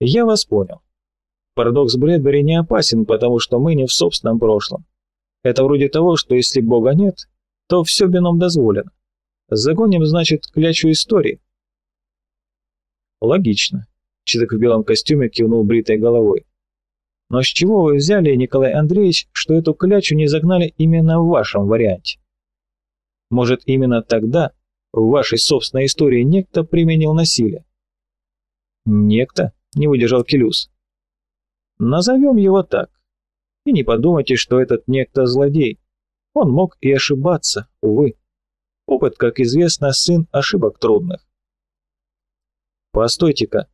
Я вас понял. Парадокс Брэдбери не опасен, потому что мы не в собственном прошлом. Это вроде того, что если Бога нет, то все бином дозволено. Загоним, значит, клячу истории. Логично. Человек в белом костюме кивнул бритой головой. Но с чего вы взяли, Николай Андреевич, что эту клячу не загнали именно в вашем варианте? Может, именно тогда в вашей собственной истории некто применил насилие? Некто? Не выдержал Келюс. Назовем его так. И не подумайте, что этот некто злодей. Он мог и ошибаться, увы. Опыт, как известно, сын ошибок трудных. Постойте-ка.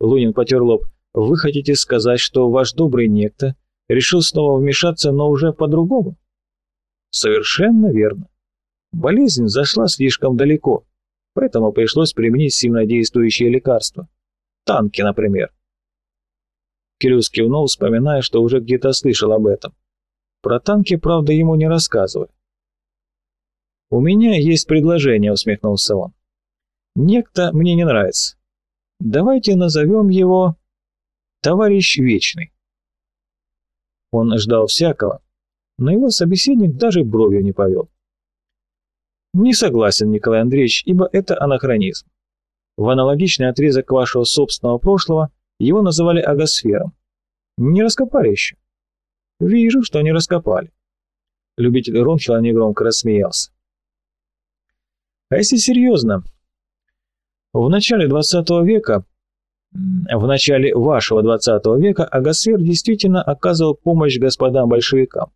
Лунин потер лоб. Вы хотите сказать, что ваш добрый некто решил снова вмешаться, но уже по-другому? Совершенно верно. Болезнь зашла слишком далеко, поэтому пришлось применить сильнодействующие лекарства. Танки, например. Кирюс кивнул, вспоминая, что уже где-то слышал об этом. Про танки, правда, ему не рассказывали. «У меня есть предложение», — усмехнулся он. «Некто мне не нравится. Давайте назовем его «Товарищ Вечный». Он ждал всякого, но его собеседник даже бровью не повел. «Не согласен, Николай Андреевич, ибо это анахронизм. В аналогичный отрезок вашего собственного прошлого его называли агосфером. Не раскопали еще?» «Вижу, что не раскопали». Любитель Ронхила негромко рассмеялся. А если серьезно, в начале 20 века, в начале вашего 20 века Агасфер действительно оказывал помощь господам большевикам.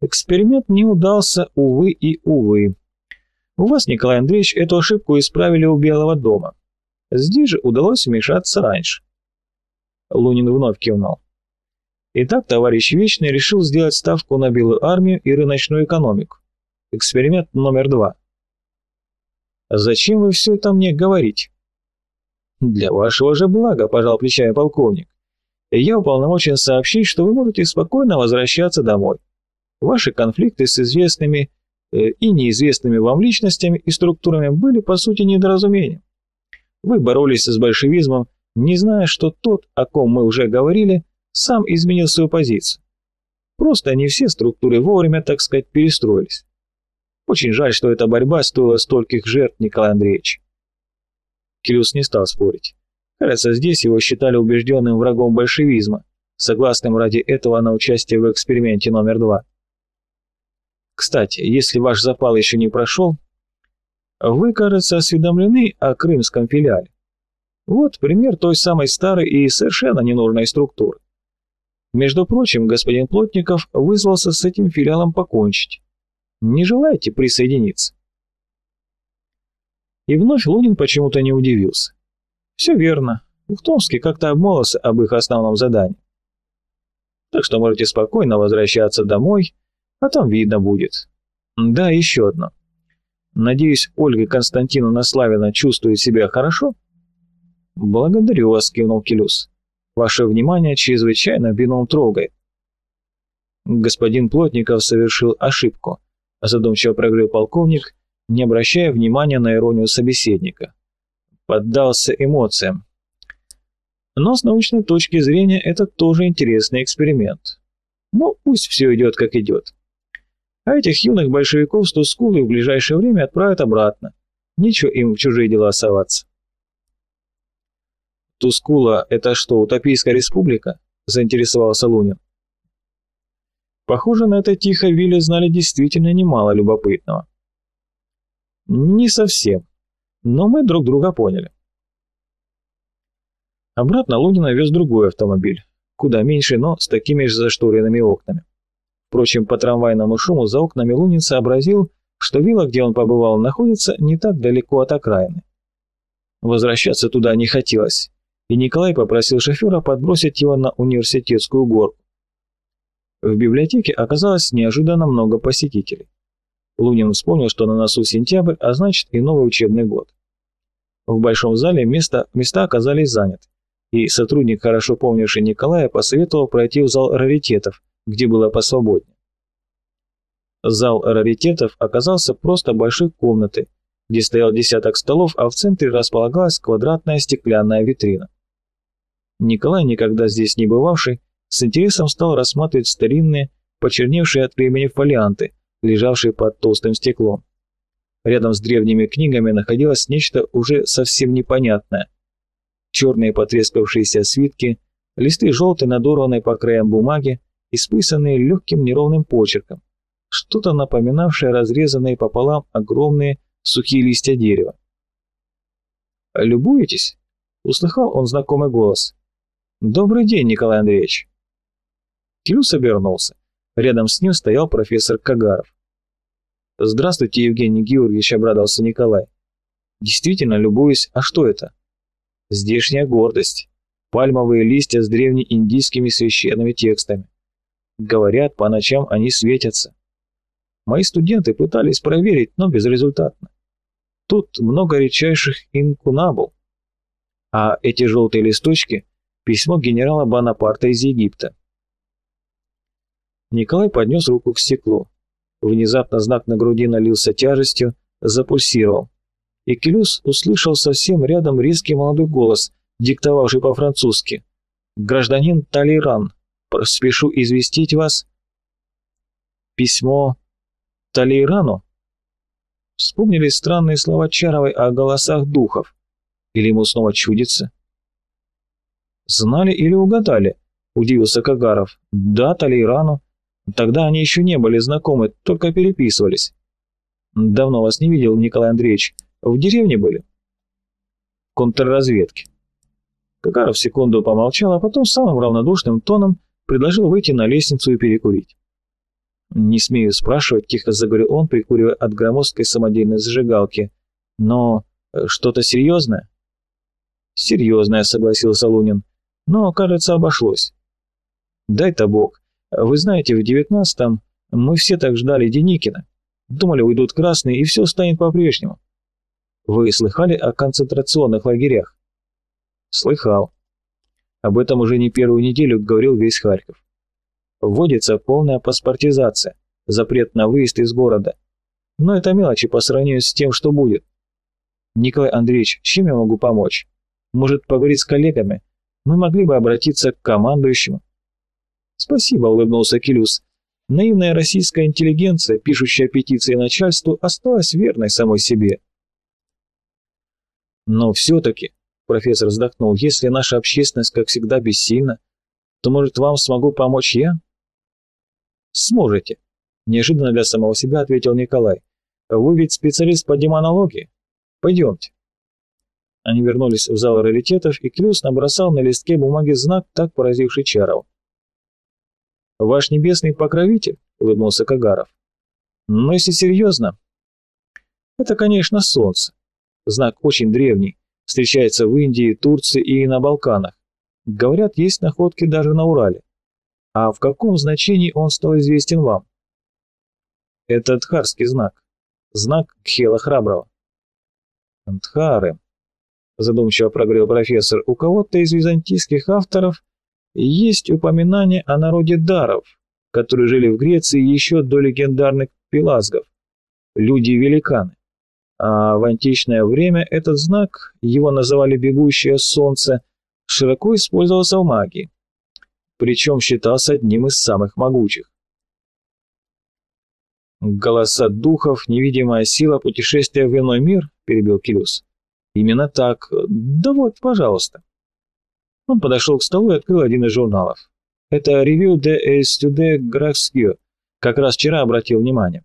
Эксперимент не удался, увы и увы. У вас, Николай Андреевич, эту ошибку исправили у Белого дома. Здесь же удалось вмешаться раньше. Лунин вновь кивнул. Итак, товарищ Вечный решил сделать ставку на Белую армию и рыночную экономику. Эксперимент номер два. Зачем вы все это мне говорите? Для вашего же блага, пожал плечами полковник. Я уполномочен сообщить, что вы можете спокойно возвращаться домой. Ваши конфликты с известными э, и неизвестными вам личностями и структурами были, по сути, недоразумением. Вы боролись с большевизмом, не зная, что тот, о ком мы уже говорили, сам изменил свою позицию. Просто не все структуры вовремя, так сказать, перестроились. Очень жаль, что эта борьба стоила стольких жертв, Николай Андреевич. Кирюс не стал спорить. Кажется, здесь его считали убежденным врагом большевизма, согласным ради этого на участие в эксперименте номер два. Кстати, если ваш запал еще не прошел, вы, кажется, осведомлены о крымском филиале. Вот пример той самой старой и совершенно ненужной структуры. Между прочим, господин Плотников вызвался с этим филиалом покончить. Не желаете присоединиться?» И вновь Лунин почему-то не удивился. «Все верно. Ухтомский как-то обмолвился об их основном задании. Так что можете спокойно возвращаться домой, а там видно будет. Да, еще одно. Надеюсь, Ольга Константиновна Славина чувствует себя хорошо?» «Благодарю вас», — кивнул Келюс. «Ваше внимание чрезвычайно вином трогает». Господин Плотников совершил ошибку задумчиво проговорил полковник, не обращая внимания на иронию собеседника. Поддался эмоциям. Но с научной точки зрения это тоже интересный эксперимент. Ну, пусть все идет как идет. А этих юных большевиков с Тускулы в ближайшее время отправят обратно. Нечего им в чужие дела соваться. Тускула — это что, утопийская республика? Заинтересовался Лунин. Похоже, на это тихо Вилли знали действительно немало любопытного. Не совсем, но мы друг друга поняли. Обратно Лунина вез другой автомобиль, куда меньше, но с такими же зашторенными окнами. Впрочем, по трамвайному шуму за окнами Лунин сообразил, что вилла, где он побывал, находится не так далеко от окраины. Возвращаться туда не хотелось, и Николай попросил шофера подбросить его на университетскую горку. В библиотеке оказалось неожиданно много посетителей. Лунин вспомнил, что на носу сентябрь, а значит и новый учебный год. В большом зале места, места оказались заняты, и сотрудник, хорошо помнивший Николая, посоветовал пройти в зал раритетов, где было посвободнее. Зал раритетов оказался просто большой комнатой, где стоял десяток столов, а в центре располагалась квадратная стеклянная витрина. Николай, никогда здесь не бывавший, с интересом стал рассматривать старинные, почерневшие от времени фолианты, лежавшие под толстым стеклом. Рядом с древними книгами находилось нечто уже совсем непонятное. Черные потрескавшиеся свитки, листы желтой надорванной по краям бумаги, исписанные легким неровным почерком, что-то напоминавшее разрезанные пополам огромные сухие листья дерева. «Любуетесь?» — услыхал он знакомый голос. «Добрый день, Николай Андреевич!» Кирюс обернулся. Рядом с ним стоял профессор Кагаров. «Здравствуйте, Евгений Георгиевич», — обрадовался Николай. «Действительно, любуюсь. А что это?» «Здешняя гордость. Пальмовые листья с древнеиндийскими священными текстами. Говорят, по ночам они светятся. Мои студенты пытались проверить, но безрезультатно. Тут много редчайших инкунабул. А эти желтые листочки — письмо генерала Бонапарта из Египта. Николай поднес руку к стеклу. Внезапно знак на груди налился тяжестью, запульсировал. И Келюс услышал совсем рядом резкий молодой голос, диктовавший по-французски. «Гражданин Талиран, спешу известить вас...» Письмо Талейрану? Вспомнились странные слова Чаровой о голосах духов. Или ему снова чудится? «Знали или угадали?» – удивился Кагаров. «Да, Талейрану. Тогда они еще не были знакомы, только переписывались. Давно вас не видел, Николай Андреевич. В деревне были? Контрразведки. Какаров секунду помолчал, а потом самым равнодушным тоном предложил выйти на лестницу и перекурить. «Не смею спрашивать», — тихо заговорил он, прикуривая от громоздкой самодельной зажигалки. «Но э, что-то серьезное?» «Серьезное», — согласился Лунин. «Но, кажется, обошлось». «Дай-то Бог. Вы знаете, в девятнадцатом мы все так ждали Деникина. Думали, уйдут красные, и все станет по-прежнему. Вы слыхали о концентрационных лагерях? Слыхал. Об этом уже не первую неделю говорил весь Харьков. Вводится полная паспортизация, запрет на выезд из города. Но это мелочи по сравнению с тем, что будет. Николай Андреевич, чем я могу помочь? Может, поговорить с коллегами? Мы могли бы обратиться к командующему. «Спасибо», — улыбнулся Келюс. Наивная российская интеллигенция, пишущая петиции начальству, осталась верной самой себе. Но все-таки, профессор вздохнул, если наша общественность, как всегда, бессильна, то, может, вам смогу помочь я? Сможете, неожиданно для самого себя ответил Николай. Вы ведь специалист по демонологии. Пойдемте. Они вернулись в зал раритетов, и Клюс набросал на листке бумаги знак, так поразивший Чарова. «Ваш небесный покровитель?» — улыбнулся Кагаров. «Но если серьезно, это, конечно, солнце. Знак очень древний, встречается в Индии, Турции и на Балканах. Говорят, есть находки даже на Урале. А в каком значении он стал известен вам? Это Дхарский знак. Знак Кхела Храброго. Дхары, задумчиво проговорил профессор, у кого-то из византийских авторов есть упоминание о народе даров, которые жили в Греции еще до легендарных пелазгов, люди-великаны. А в античное время этот знак, его называли «бегущее солнце», широко использовался в магии, причем считался одним из самых могучих. «Голоса духов, невидимая сила путешествия в иной мир», — перебил Килюс. «Именно так. Да вот, пожалуйста». Он подошел к столу и открыл один из журналов. Это «Review de Estude Graxio». Как раз вчера обратил внимание.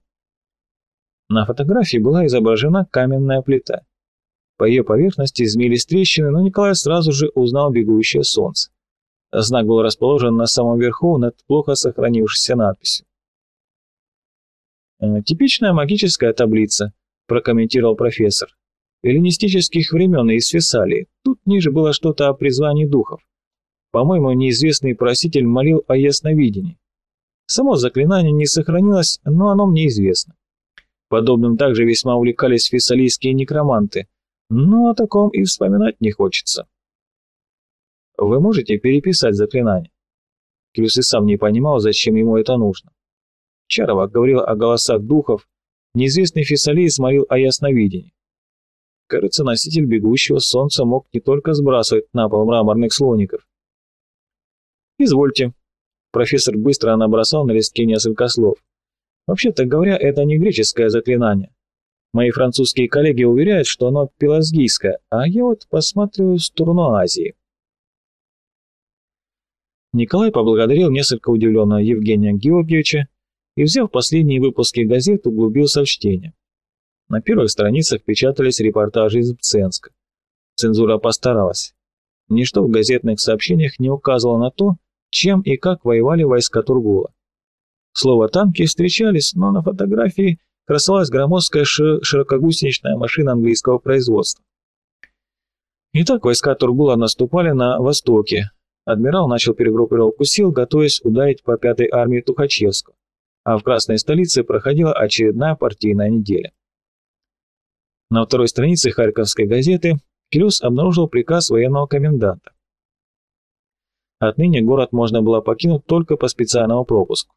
На фотографии была изображена каменная плита. По ее поверхности измелись трещины, но Николай сразу же узнал бегущее солнце. Знак был расположен на самом верху над плохо сохранившейся надписью. «Э, «Типичная магическая таблица», – прокомментировал профессор эллинистических времен из Фессалии. Тут ниже было что-то о призвании духов. По-моему, неизвестный проситель молил о ясновидении. Само заклинание не сохранилось, но оно мне известно. Подобным также весьма увлекались фессалийские некроманты, но о таком и вспоминать не хочется. Вы можете переписать заклинание? Крюс и сам не понимал, зачем ему это нужно. Чарова говорила о голосах духов, неизвестный фессалиец молил о ясновидении. Кажется, носитель бегущего солнца мог не только сбрасывать на пол мраморных слоников, Извольте. Профессор быстро набросал на листке несколько слов. Вообще-то говоря, это не греческое заклинание. Мои французские коллеги уверяют, что оно пелагийское, а я вот посматриваю в сторону Азии. Николай поблагодарил несколько удивленного Евгения Георгиевича и, взяв последние выпуски газет, углубился в чтение. На первых страницах печатались репортажи из Пценска. Цензура постаралась. Ничто в газетных сообщениях не указывало на то, чем и как воевали войска Тургула. Слово «танки» встречались, но на фотографии красовалась громоздкая широкогусеничная машина английского производства. Итак, войска Тургула наступали на востоке. Адмирал начал перегруппировку сил, готовясь ударить по пятой армии Тухачевского, а в Красной столице проходила очередная партийная неделя. На второй странице Харьковской газеты Келюс обнаружил приказ военного коменданта. Отныне город можно было покинуть только по специальному пропуску.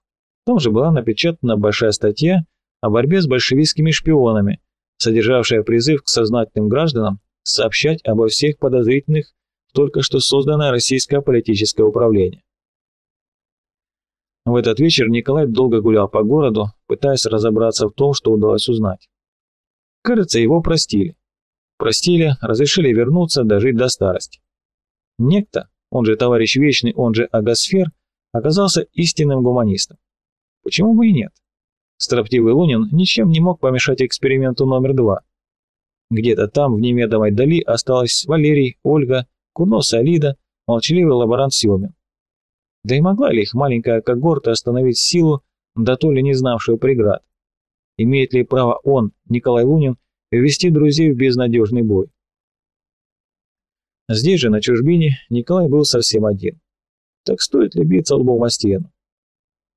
Там же была напечатана большая статья о борьбе с большевистскими шпионами, содержавшая призыв к сознательным гражданам сообщать обо всех подозрительных только что созданное российское политическое управление. В этот вечер Николай долго гулял по городу, пытаясь разобраться в том, что удалось узнать. Кажется, его простили. Простили, разрешили вернуться, дожить до старости. Некто, он же товарищ Вечный, он же Агасфер, оказался истинным гуманистом. Почему бы и нет? Строптивый Лунин ничем не мог помешать эксперименту номер два. Где-то там, в немедомой дали, осталась Валерий, Ольга, Курносая Лида, молчаливый лаборант Семин. Да и могла ли их маленькая когорта остановить силу, да то ли не знавшую преград? Имеет ли право он, Николай Лунин, ввести друзей в безнадежный бой? Здесь же, на чужбине, Николай был совсем один. Так стоит ли биться лбом о стену?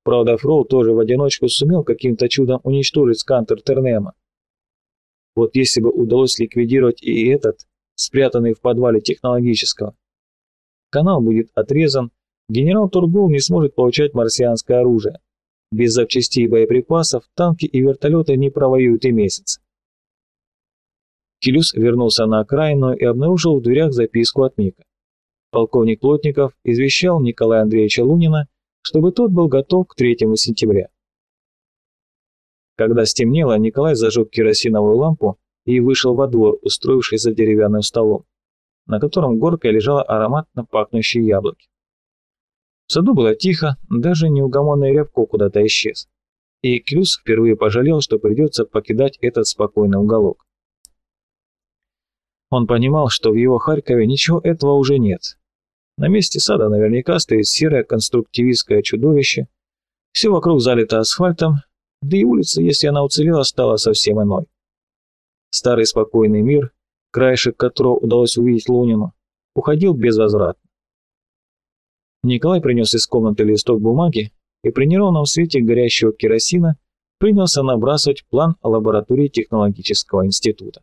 Правда, Фроу тоже в одиночку сумел каким-то чудом уничтожить скантер Тернема. Вот если бы удалось ликвидировать и этот, спрятанный в подвале технологического, канал будет отрезан, генерал Тургул не сможет получать марсианское оружие. Без запчастей и боеприпасов танки и вертолеты не провоюют и месяц. Келюс вернулся на окраину и обнаружил в дверях записку от Мика. Полковник Плотников извещал Николая Андреевича Лунина, чтобы тот был готов к 3 сентября. Когда стемнело, Николай зажег керосиновую лампу и вышел во двор, устроившись за деревянным столом, на котором горкой лежало ароматно пахнущие яблоки. В саду было тихо, даже неугомонный Рябко куда-то исчез. И Клюс впервые пожалел, что придется покидать этот спокойный уголок. Он понимал, что в его Харькове ничего этого уже нет. На месте сада наверняка стоит серое конструктивистское чудовище, все вокруг залито асфальтом, да и улица, если она уцелела, стала совсем иной. Старый спокойный мир, краешек которого удалось увидеть Лунину, уходил безвозвратно. Николай принес из комнаты листок бумаги и при неровном свете горящего керосина принялся набрасывать план лаборатории технологического института.